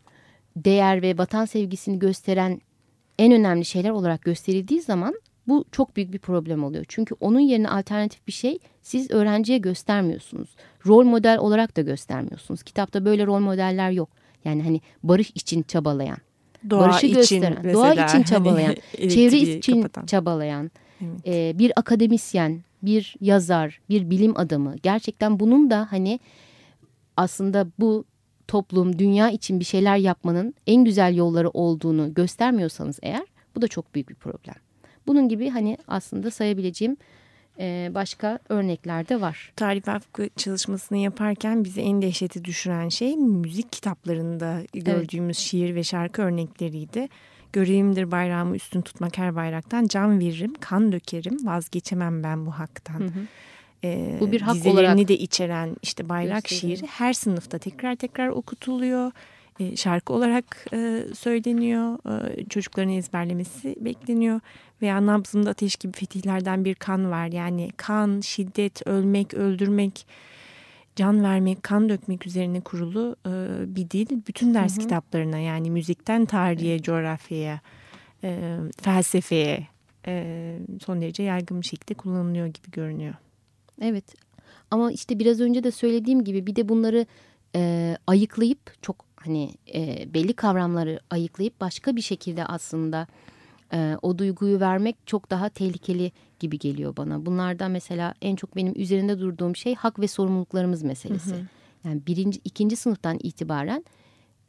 değer ve vatan sevgisini gösteren en önemli şeyler olarak gösterildiği zaman bu çok büyük bir problem oluyor. Çünkü onun yerine alternatif bir şey siz öğrenciye göstermiyorsunuz. Rol model olarak da göstermiyorsunuz. Kitapta böyle rol modeller yok. Yani hani barış için çabalayan, Doğa barışı için gösteren, mesela, doğa için hani çabalayan, çevre elektriği için kapatan. çabalayan, Evet. e, bir akademisyen, bir yazar, bir bilim adamı gerçekten bunun da hani aslında bu toplum, dünya için bir şeyler yapmanın en güzel yolları olduğunu göstermiyorsanız eğer bu da çok büyük bir problem. Bunun gibi hani aslında sayabileceğim e, başka örnekler de var. Tarih Vakfı çalışmasını yaparken bizi en dehşete düşüren şey müzik kitaplarında gördüğümüz şiir ve şarkı örnekleriydi. Görevimdir bayrağımı üstün tutmak her bayraktan. Can veririm, kan dökerim, vazgeçemem ben bu haktan. Hı hı. Ee, Bu bir hak dizelerini olarak de içeren işte bayrak gösteriliyor. şiiri her sınıfta tekrar tekrar okutuluyor. Ee, şarkı olarak e, söyleniyor. Ee, çocukların ezberlemesi bekleniyor. Veya nabzımda ateş gibi fetihlerden bir kan var. Yani kan, şiddet, ölmek, öldürmek, can vermek, kan dökmek üzerine kurulu e, bir dil. Bütün ders kitaplarına yani müzikten tarihe, coğrafyaya, e, felsefeye e, son derece yaygın bir şekilde kullanılıyor gibi görünüyor. Evet ama işte biraz önce de söylediğim gibi bir de bunları e, ayıklayıp çok hani e, belli kavramları ayıklayıp başka bir şekilde aslında e, o duyguyu vermek çok daha tehlikeli gibi geliyor bana. Bunlardan mesela en çok benim üzerinde durduğum şey hak ve sorumluluklarımız meselesi. Yani birinci, ikinci sınıftan itibaren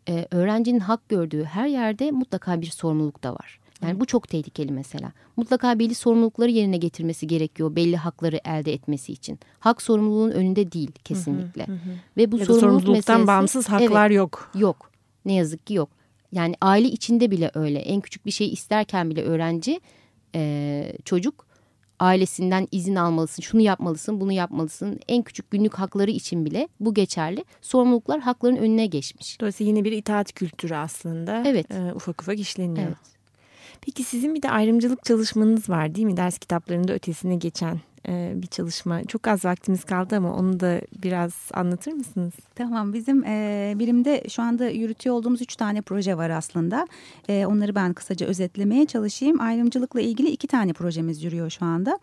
e, öğrencinin hak gördüğü her yerde mutlaka bir sorumluluk da var. Yani bu çok tehlikeli mesela. Mutlaka belli sorumlulukları yerine getirmesi gerekiyor belli hakları elde etmesi için. Hak sorumluluğun önünde değil kesinlikle. Ve bu Ya sorumluluk sorumluluktan meselesi bağımsız haklar evet, yok. yok. Ne yazık ki yok. Yani aile içinde bile öyle. En küçük bir şey isterken bile öğrenci, e, çocuk ailesinden izin almalısın, şunu yapmalısın, bunu yapmalısın. En küçük günlük hakları için bile bu geçerli. Sorumluluklar hakların önüne geçmiş. Dolayısıyla yine bir itaat kültürü aslında Evet. e, ufak ufak işleniyor. Evet. Peki sizin bir de ayrımcılık çalışmanız var değil mi? Ders kitaplarında ötesine geçen e, bir çalışma. Çok az vaktimiz kaldı ama onu da biraz anlatır mısınız? Tamam bizim e, birimde şu anda yürütüyor olduğumuz üç tane proje var aslında. E, onları ben kısaca özetlemeye çalışayım. Ayrımcılıkla ilgili iki tane projemiz yürüyor şu anda.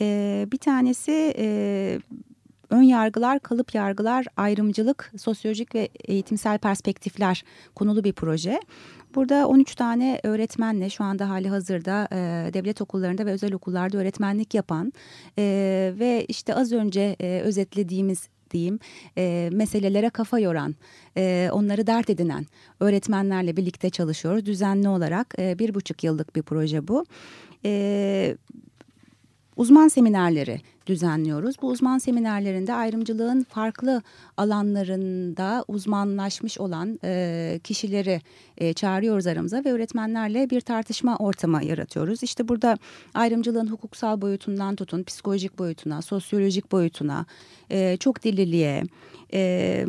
E, bir tanesi e, ön yargılar, kalıp yargılar, ayrımcılık, sosyolojik ve eğitimsel perspektifler konulu bir proje. Burada 13 tane öğretmenle şu anda hali hazırda e, devlet okullarında ve özel okullarda öğretmenlik yapan e, ve işte az önce e, özetlediğimiz diyeyim e, meselelere kafa yoran, e, onları dert edinen öğretmenlerle birlikte çalışıyoruz. Düzenli olarak e, bir buçuk yıllık bir proje bu. E, uzman seminerleri düzenliyoruz. Bu uzman seminerlerinde ayrımcılığın farklı alanlarında uzmanlaşmış olan e, kişileri e, çağırıyoruz aramıza ve öğretmenlerle bir tartışma ortamı yaratıyoruz. İşte burada ayrımcılığın hukuksal boyutundan tutun psikolojik boyutuna, sosyolojik boyutuna, e, çok dilliliğe, e,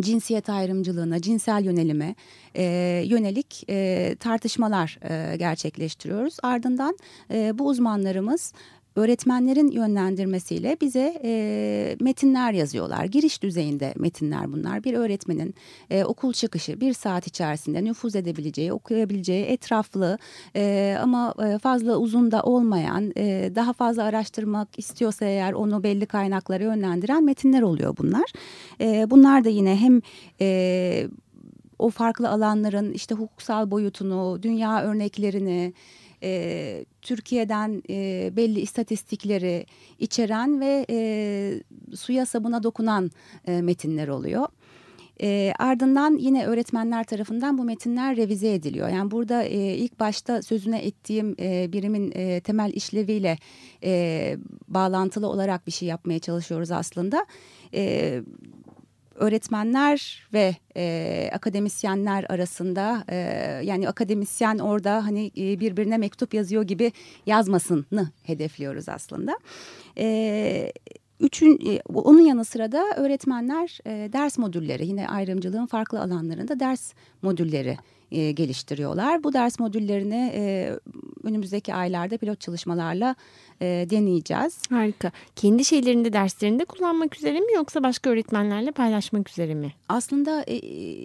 cinsiyet ayrımcılığına, cinsel yönelime e, yönelik e, tartışmalar e, gerçekleştiriyoruz. Ardından e, bu uzmanlarımız öğretmenlerin yönlendirmesiyle bize e, metinler yazıyorlar. Giriş düzeyinde metinler bunlar. Bir öğretmenin e, okul çıkışı bir saat içerisinde nüfuz edebileceği, okuyabileceği etraflı e, ama e, fazla uzun da olmayan, e, daha fazla araştırmak istiyorsa eğer onu belli kaynaklara yönlendiren metinler oluyor bunlar. E, bunlar da yine hem... E, o farklı alanların işte hukuksal boyutunu, dünya örneklerini, e, Türkiye'den e, belli istatistikleri içeren ve e, suya sabuna dokunan e, metinler oluyor. E, ardından yine öğretmenler tarafından bu metinler revize ediliyor. Yani burada e, ilk başta sözüne ettiğim e, birimin e, temel işleviyle e, bağlantılı olarak bir şey yapmaya çalışıyoruz aslında. E, öğretmenler ve e, akademisyenler arasında e, yani akademisyen orada hani e, birbirine mektup yazıyor gibi yazmasını hedefliyoruz aslında. E, Üçün, e, onun yanı sıra da öğretmenler e, ders modülleri yine ayrımcılığın farklı alanlarında ders modülleri e, geliştiriyorlar. Bu ders modüllerini e, önümüzdeki aylarda pilot çalışmalarla e, deneyeceğiz. Harika. Kendi şeylerinde derslerinde kullanmak üzere mi yoksa başka öğretmenlerle paylaşmak üzere mi? Aslında e,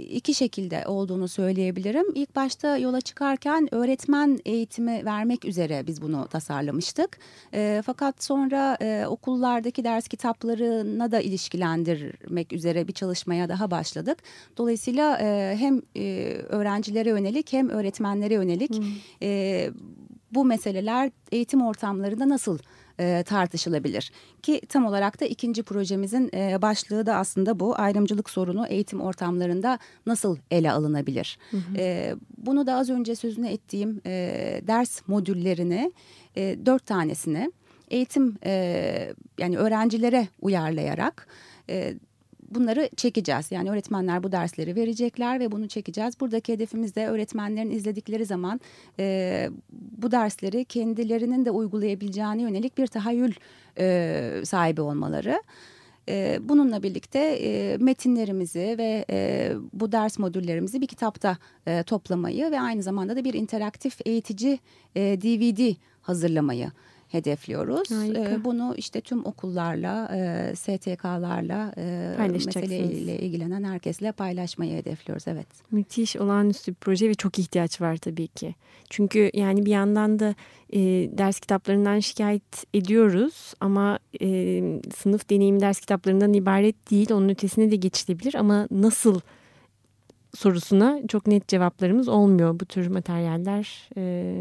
iki şekilde olduğunu söyleyebilirim. İlk başta yola çıkarken öğretmen eğitimi vermek üzere biz bunu tasarlamıştık. E, fakat sonra e, okullardaki ders kitaplarına da ilişkilendirmek üzere bir çalışmaya daha başladık. Dolayısıyla e, hem e, öğrencilere yönelik hem öğretmenlere yönelik hmm. e, bu meseleler eğitim ortamlarında nasıl e, tartışılabilir? Ki tam olarak da ikinci projemizin e, başlığı da aslında bu ayrımcılık sorunu eğitim ortamlarında nasıl ele alınabilir? Hı hı. E, bunu da az önce sözünü ettiğim e, ders modüllerini e, dört tanesini eğitim e, yani öğrencilere uyarlayarak e, bunları çekeceğiz. Yani öğretmenler bu dersleri verecekler ve bunu çekeceğiz. Buradaki hedefimiz de öğretmenlerin izledikleri zaman e, bu dersleri kendilerinin de uygulayabileceğine yönelik bir tahayyül e, sahibi olmaları. E, bununla birlikte e, metinlerimizi ve e, bu ders modüllerimizi bir kitapta e, toplamayı ve aynı zamanda da bir interaktif eğitici e, DVD hazırlamayı hedefliyoruz. E, bunu işte tüm okullarla, e, STK'larla e, meseleyle ilgilenen herkesle paylaşmayı hedefliyoruz. Evet. Müthiş, olağanüstü bir proje ve çok ihtiyaç var tabii ki. Çünkü yani bir yandan da e, ders kitaplarından şikayet ediyoruz ama e, sınıf deneyimi ders kitaplarından ibaret değil. Onun ötesine de geçilebilir ama nasıl sorusuna çok net cevaplarımız olmuyor bu tür materyaller. E,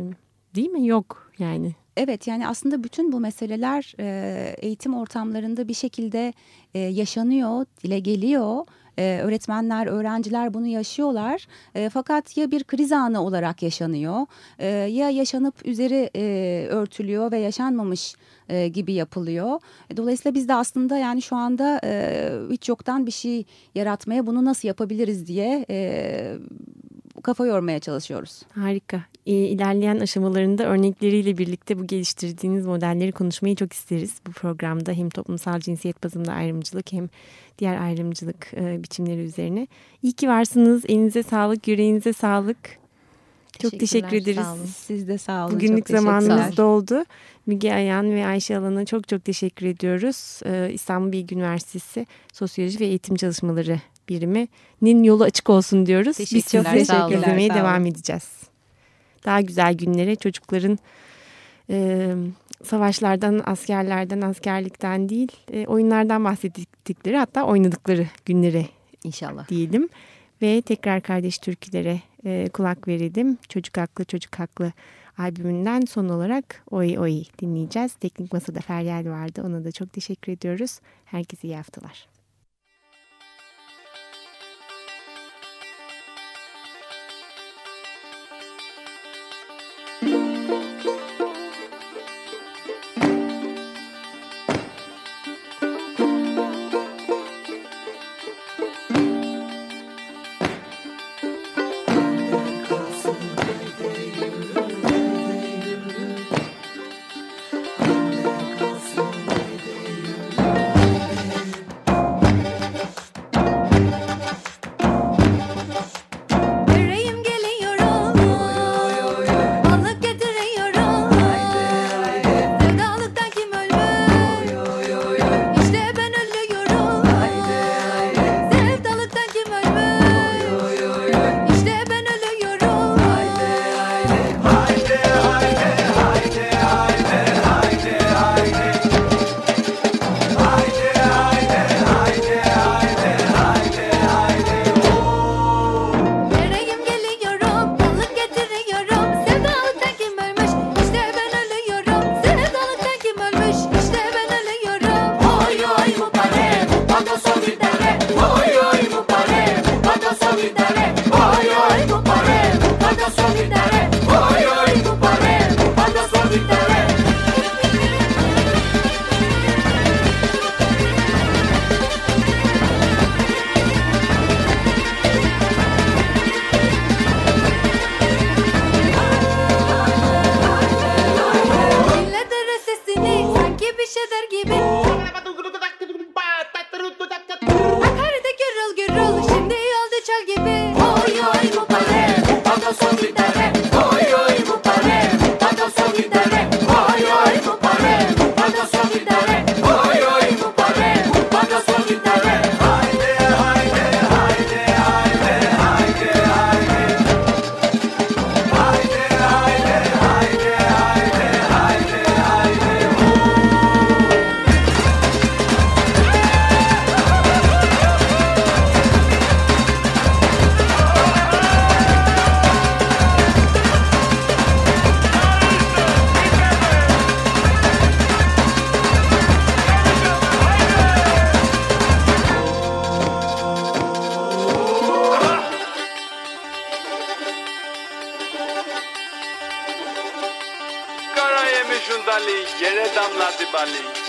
değil mi? Yok yani. Evet yani aslında bütün bu meseleler e, eğitim ortamlarında bir şekilde e, yaşanıyor, dile geliyor. E, öğretmenler, öğrenciler bunu yaşıyorlar. E, fakat ya bir kriz anı olarak yaşanıyor e, ya yaşanıp üzeri e, örtülüyor ve yaşanmamış e, gibi yapılıyor. Dolayısıyla biz de aslında yani şu anda e, hiç yoktan bir şey yaratmaya bunu nasıl yapabiliriz diye e, kafa yormaya çalışıyoruz. Harika. E, ilerleyen aşamalarında örnekleriyle birlikte bu geliştirdiğiniz modelleri konuşmayı çok isteriz. Bu programda hem toplumsal cinsiyet bazında ayrımcılık hem diğer ayrımcılık e, biçimleri üzerine. İyi ki varsınız. Elinize sağlık, yüreğinize sağlık. Çok teşekkür ederiz. Sağ olun. Siz de sağ olun. Bugünlük zamanımız doldu. Müge Ayan ve Ayşe Alan'a çok çok teşekkür ediyoruz. Ee, İstanbul Bilgi Üniversitesi Sosyoloji ve Eğitim Çalışmaları biriminin yolu açık olsun diyoruz. Biz sizi izlemeye devam edeceğiz. Daha güzel günlere çocukların e, savaşlardan, askerlerden, askerlikten değil e, oyunlardan bahsettikleri hatta oynadıkları günlere inşallah diyelim. Ve tekrar kardeş türkülere e, kulak verelim. Çocuk Haklı Çocuk Haklı albümünden son olarak Oy Oy dinleyeceğiz. Teknik Masada Feryal vardı. Ona da çok teşekkür ediyoruz. Herkese iyi haftalar.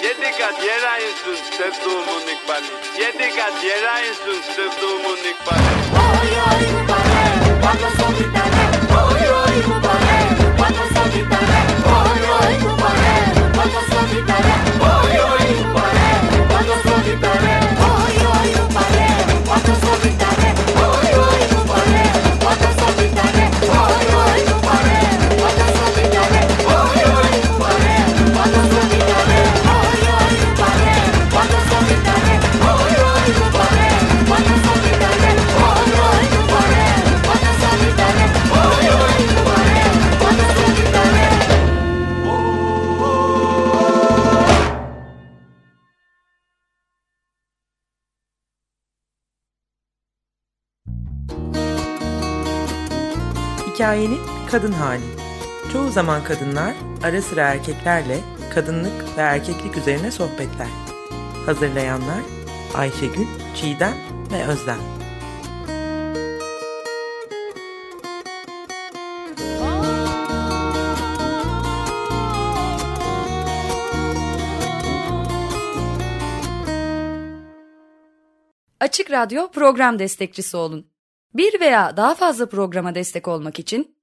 Yediga diera en su step do munik bali. Yediga diera en su step do. Oy oy mu bale, vamos a gritar. Oy oy mu. Kadın hali. Çoğu zaman kadınlar ara sıra erkeklerle kadınlık ve erkeklik üzerine sohbetler. Hazırlayanlar Ayşegül, Çiğdem ve Özlem. Açık Radyo program destekçisi olun. Bir veya daha fazla programa destek olmak için